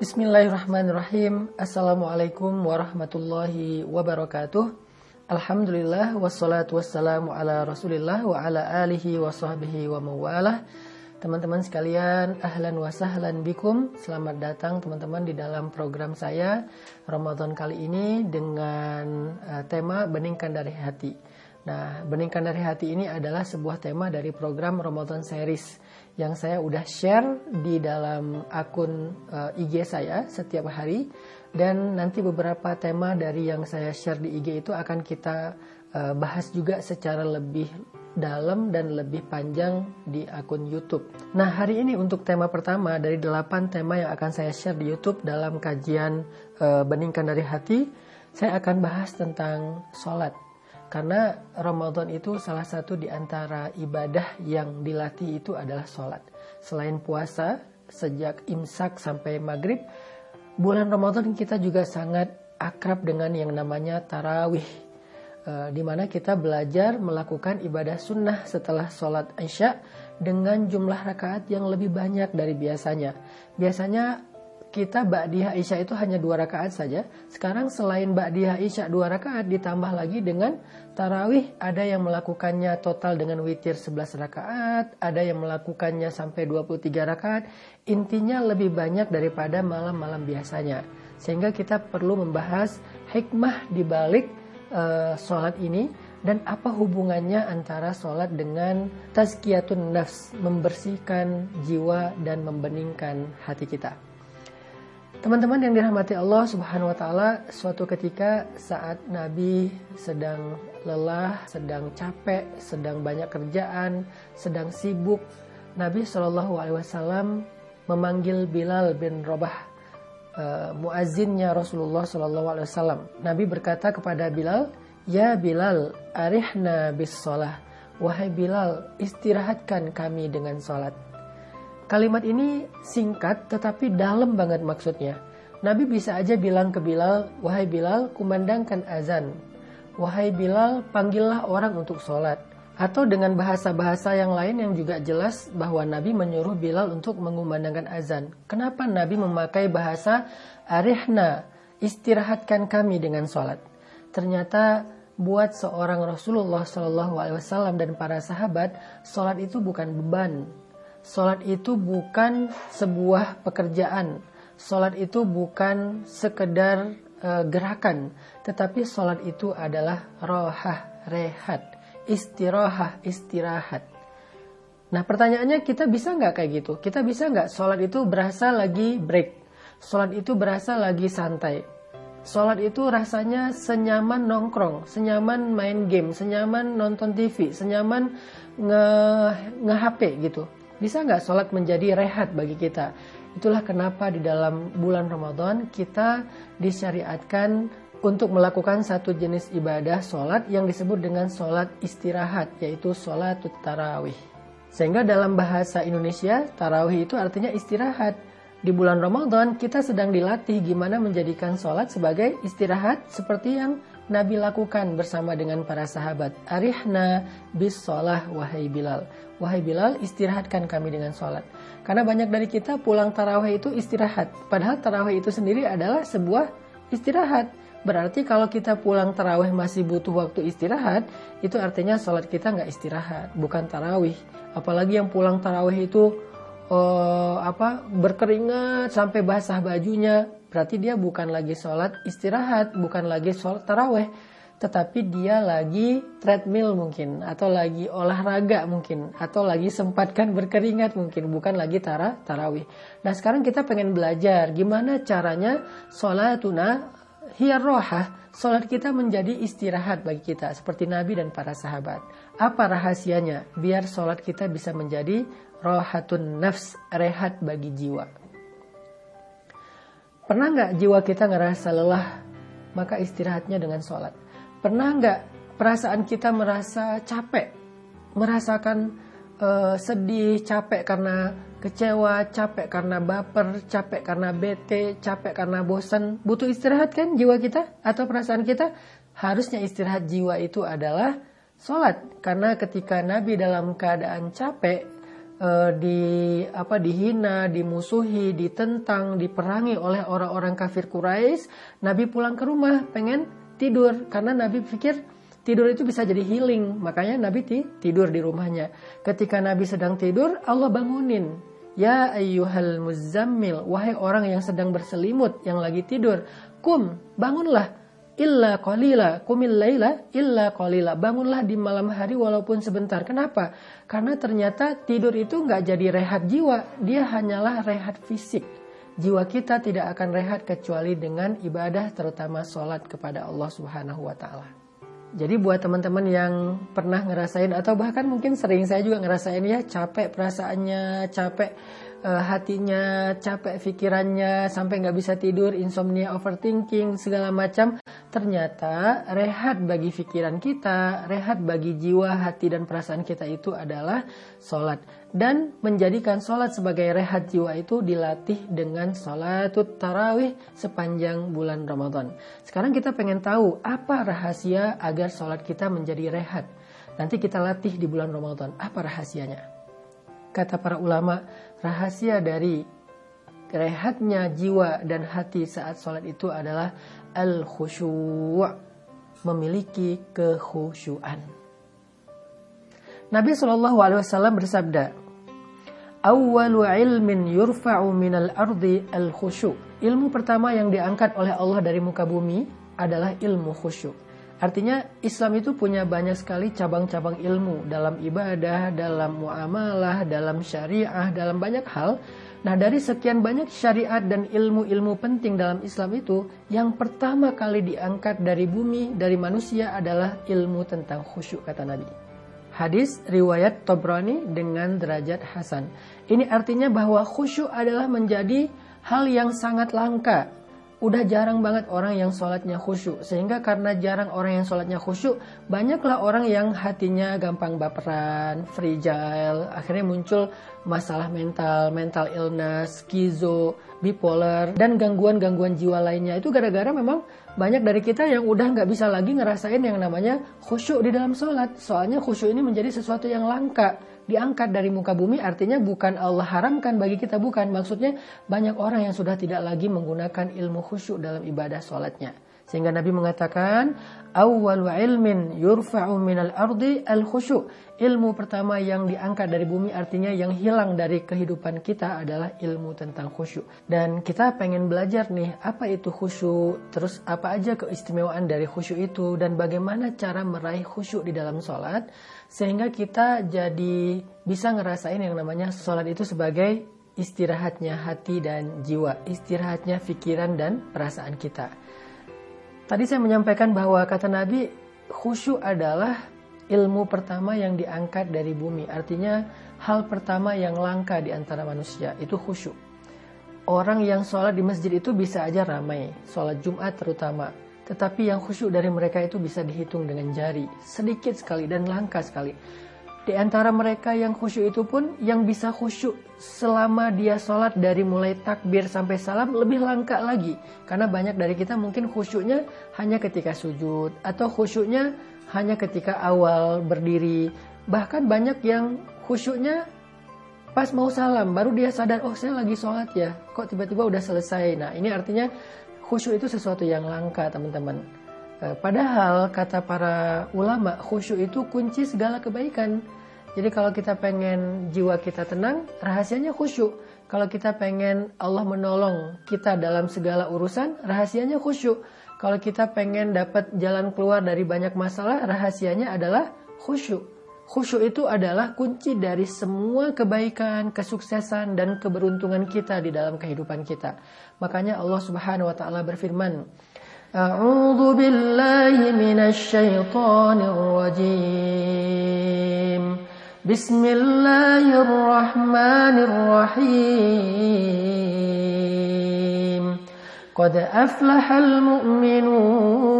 Bismillahirrahmanirrahim. Assalamualaikum warahmatullahi wabarakatuh. Alhamdulillah wassalatu wassalamu ala Rasulillah wa ala alihi wa sahbihi wa mawalah. Teman-teman sekalian, ahlan wa sahlan bikum. Selamat datang teman-teman di dalam program saya Ramadan kali ini dengan uh, tema Beningkan dari Hati. Nah, Beningkan dari Hati ini adalah sebuah tema dari program Ramadan Series yang saya udah share di dalam akun uh, eh, IG saya setiap hari dan nanti beberapa tema dari yang saya share di IG itu akan kita uh, bahas juga secara lebih dalam dan lebih panjang di akun YouTube. Nah, hari ini untuk tema pertama dari 8 tema yang akan saya share di YouTube dalam kajian uh, Beningkan dari Hati, saya akan bahas tentang sholat. Karena Ramadan itu salah satu di antara ibadah yang dilatih itu adalah sholat. Selain puasa, sejak imsak sampai maghrib, bulan Ramadan kita juga sangat akrab dengan yang namanya tarawih Eh, di mana kita belajar melakukan ibadah sunnah setelah sholat isya dengan jumlah rakaat yang lebih banyak dari biasanya. Biasanya kita ba'diyah isya itu hanya dua rakaat saja. Sekarang selain ba'diyah isya dua rakaat ditambah lagi dengan tarawih. Ada yang melakukannya total dengan witir 11 rakaat. Ada yang melakukannya sampai 23 rakaat. Intinya lebih banyak daripada malam-malam biasanya. Sehingga kita perlu membahas hikmah di balik uh, sholat ini dan apa hubungannya antara sholat dengan tazkiyatun nafs, membersihkan jiwa dan membeningkan hati kita. Teman-teman yang dirahmati Allah Subhanahu wa taala, suatu ketika saat Nabi sedang lelah, sedang capek, sedang banyak kerjaan, sedang sibuk, Nabi Shallallahu alaihi wasallam memanggil Bilal bin Rabah uh, muazinnya Rasulullah Shallallahu Alaihi Wasallam. Nabi berkata kepada Bilal, Ya Bilal, arihna bis sholah. Wahai Bilal, istirahatkan kami dengan sholat. Kalimat ini singkat tetapi dalam banget maksudnya. Nabi bisa aja bilang ke Bilal, Wahai Bilal, kumandangkan azan. Wahai Bilal, panggillah orang untuk sholat. Atau dengan bahasa-bahasa yang lain yang juga jelas bahwa Nabi menyuruh Bilal untuk mengumandangkan azan. Kenapa Nabi memakai bahasa arihna, istirahatkan kami dengan sholat. Ternyata buat seorang Rasulullah Shallallahu Alaihi Wasallam dan para sahabat, sholat itu bukan beban. Sholat itu bukan sebuah pekerjaan. Sholat itu bukan sekedar uh, gerakan, tetapi sholat itu adalah rohah, rehat istirahah, istirahat. Nah pertanyaannya kita bisa nggak kayak gitu? Kita bisa nggak sholat itu berasa lagi break? Sholat itu berasa lagi santai? Sholat itu rasanya senyaman nongkrong, senyaman main game, senyaman nonton TV, senyaman nge, nge HP gitu. Bisa nggak sholat menjadi rehat bagi kita? Itulah kenapa di dalam bulan Ramadan kita disyariatkan untuk melakukan satu jenis ibadah sholat yang disebut dengan sholat istirahat, yaitu sholat tarawih. Sehingga dalam bahasa Indonesia, tarawih itu artinya istirahat. Di bulan Ramadan, kita sedang dilatih gimana menjadikan sholat sebagai istirahat seperti yang Nabi lakukan bersama dengan para sahabat. Arihna bis sholah wahai Bilal. Wahai Bilal, istirahatkan kami dengan sholat. Karena banyak dari kita pulang tarawih itu istirahat. Padahal tarawih itu sendiri adalah sebuah istirahat. Berarti kalau kita pulang tarawih masih butuh waktu istirahat, itu artinya sholat kita nggak istirahat, bukan tarawih. Apalagi yang pulang tarawih itu uh, apa berkeringat sampai basah bajunya, berarti dia bukan lagi sholat istirahat, bukan lagi sholat tarawih, tetapi dia lagi treadmill mungkin, atau lagi olahraga mungkin, atau lagi sempatkan berkeringat mungkin, bukan lagi tara tarawih. Nah sekarang kita pengen belajar gimana caranya sholatuna hiya rohah, sholat kita menjadi istirahat bagi kita seperti Nabi dan para sahabat. Apa rahasianya? Biar sholat kita bisa menjadi rohatun nafs, rehat bagi jiwa. Pernah nggak jiwa kita ngerasa lelah? Maka istirahatnya dengan sholat. Pernah nggak perasaan kita merasa capek? Merasakan uh, sedih, capek karena kecewa, capek karena baper, capek karena bete, capek karena bosan. Butuh istirahat kan jiwa kita atau perasaan kita? Harusnya istirahat jiwa itu adalah sholat. Karena ketika Nabi dalam keadaan capek, uh, di apa dihina, dimusuhi, ditentang, diperangi oleh orang-orang kafir Quraisy, Nabi pulang ke rumah pengen tidur karena Nabi pikir tidur itu bisa jadi healing. Makanya Nabi tidur di rumahnya. Ketika Nabi sedang tidur, Allah bangunin. Ya ayyuhal muzammil, wahai orang yang sedang berselimut, yang lagi tidur, kum, bangunlah. Illa qalila kumil laila illa qalila. Bangunlah di malam hari walaupun sebentar. Kenapa? Karena ternyata tidur itu nggak jadi rehat jiwa. Dia hanyalah rehat fisik. Jiwa kita tidak akan rehat kecuali dengan ibadah terutama sholat kepada Allah Subhanahu wa taala jadi buat teman-teman yang pernah ngerasain atau bahkan mungkin sering saya juga ngerasain ya capek perasaannya capek uh, hatinya capek pikirannya sampai nggak bisa tidur insomnia overthinking segala macam. Ternyata rehat bagi pikiran kita rehat bagi jiwa hati dan perasaan kita itu adalah sholat. Dan menjadikan sholat sebagai rehat jiwa itu dilatih dengan sholatut tarawih sepanjang bulan Ramadan. Sekarang kita pengen tahu apa rahasia agar sholat kita menjadi rehat. Nanti kita latih di bulan Ramadan. Apa rahasianya Kata para ulama, rahasia dari rehatnya jiwa dan hati saat sholat itu adalah al-khusyu' memiliki kekhusyuan. Nabi Wasallam bersabda, Awalu ilmin yurfa'u minal ardi al khusyu. Ilmu pertama yang diangkat oleh Allah dari muka bumi adalah ilmu khusyuk. Artinya Islam itu punya banyak sekali cabang-cabang ilmu dalam ibadah, dalam muamalah, dalam syariah, dalam banyak hal. Nah dari sekian banyak syariat dan ilmu-ilmu penting dalam Islam itu, yang pertama kali diangkat dari bumi, dari manusia adalah ilmu tentang khusyuk kata Nabi. Hadis riwayat Tobrani dengan derajat Hasan. Ini artinya bahwa khusyuk adalah menjadi hal yang sangat langka udah jarang banget orang yang sholatnya khusyuk. Sehingga karena jarang orang yang sholatnya khusyuk banyaklah orang yang hatinya gampang baperan fragile akhirnya muncul masalah mental mental illness skizo bipolar dan gangguan-gangguan jiwa lainnya. Itu gara-gara memang banyak dari kita yang udah nggak bisa lagi ngerasain yang namanya khusyuk di dalam sholat. Soalnya khusyuk ini menjadi sesuatu yang langka diangkat dari muka bumi artinya bukan Allah haramkan bagi kita bukan. Maksudnya banyak orang yang sudah tidak lagi menggunakan ilmu khusyuk dalam ibadah sholatnya sehingga Nabi mengatakan awal ilmin yurfa'u minal ardi al khusyuk ilmu pertama yang diangkat dari bumi artinya yang hilang dari kehidupan kita adalah ilmu tentang khusyuk dan kita pengen belajar nih apa itu khusyuk terus apa aja keistimewaan dari khusyuk itu? Dan bagaimana cara meraih khusyuk di dalam sholat? Sehingga kita jadi bisa ngerasain yang namanya sholat itu sebagai istirahatnya hati dan jiwa, istirahatnya pikiran dan perasaan kita. Tadi saya menyampaikan bahwa kata Nabi khusyuk adalah ilmu pertama yang diangkat dari bumi. Artinya hal pertama yang langka di antara manusia itu khusyuk. Orang yang sholat di masjid itu bisa aja ramai, sholat Jumat terutama. Tetapi yang khusyuk dari mereka itu bisa dihitung dengan jari, sedikit sekali dan langka sekali. Di antara mereka yang khusyuk itu pun yang bisa khusyuk selama dia sholat dari mulai takbir sampai salam lebih langka lagi. Karena banyak dari kita mungkin khusyuknya hanya ketika sujud atau khusyuknya hanya ketika awal berdiri. Bahkan banyak yang khusyuknya pas mau salam baru dia sadar oh saya lagi sholat ya kok tiba-tiba udah selesai. Nah ini artinya khusyuk itu sesuatu yang langka teman-teman. E, padahal kata para ulama khusyuk itu kunci segala kebaikan. Jadi kalau kita pengen jiwa kita tenang, rahasianya khusyuk. Kalau kita pengen Allah menolong kita dalam segala urusan, rahasianya khusyuk. Kalau kita pengen dapat jalan keluar dari banyak masalah, rahasianya adalah khusyuk. Khusyuk itu adalah kunci dari semua kebaikan, kesuksesan, dan keberuntungan kita di dalam kehidupan kita. Makanya Allah Subhanahu wa taala berfirman, A'udzu billahi minasyaitonir rajim. Bismillahirrahmanirrahim. Qad aflahal mu'minun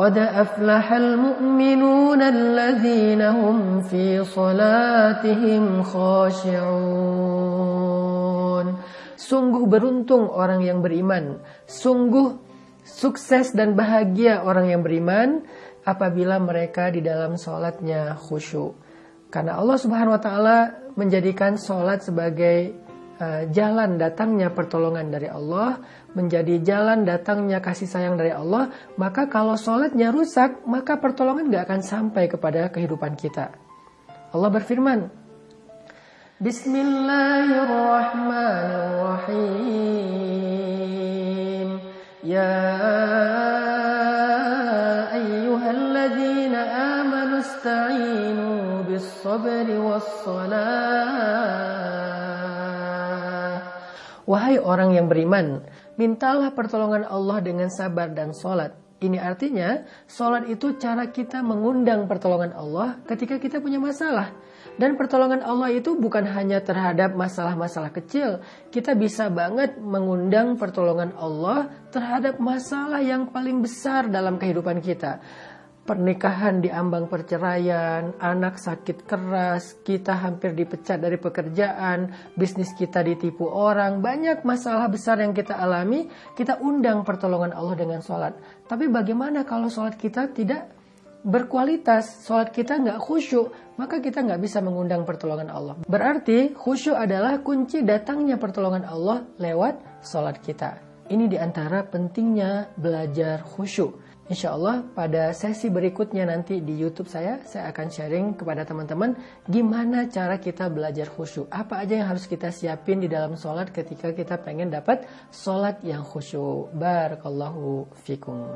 قد أفلح المؤمنون الذين هم في صلاتهم خاشعون Sungguh beruntung orang yang beriman Sungguh sukses dan bahagia orang yang beriman Apabila mereka di dalam sholatnya khusyuk Karena Allah Subhanahu wa taala menjadikan sholat sebagai uh, jalan datangnya pertolongan dari Allah, menjadi jalan datangnya kasih sayang dari Allah, maka kalau sholatnya rusak, maka pertolongan gak akan sampai kepada kehidupan kita. Allah berfirman, Bismillahirrahmanirrahim. Ya was salah. Wahai orang yang beriman, mintalah pertolongan Allah dengan sabar dan sholat. Ini artinya, sholat itu cara kita mengundang pertolongan Allah ketika kita punya masalah. Dan pertolongan Allah itu bukan hanya terhadap masalah-masalah kecil. Kita bisa banget mengundang pertolongan Allah terhadap masalah yang paling besar dalam kehidupan kita pernikahan di ambang perceraian, anak sakit keras, kita hampir dipecat dari pekerjaan, bisnis kita ditipu orang, banyak masalah besar yang kita alami, kita undang pertolongan Allah dengan sholat. Tapi bagaimana kalau sholat kita tidak berkualitas, sholat kita nggak khusyuk, maka kita nggak bisa mengundang pertolongan Allah. Berarti khusyuk adalah kunci datangnya pertolongan Allah lewat sholat kita. Ini di antara pentingnya belajar khusyuk. Insya Allah pada sesi berikutnya nanti di YouTube saya, saya akan sharing kepada teman-teman gimana cara kita belajar khusyuk. Apa aja yang harus kita siapin di dalam sholat ketika kita pengen dapat sholat yang khusyuk. Barakallahu fikum.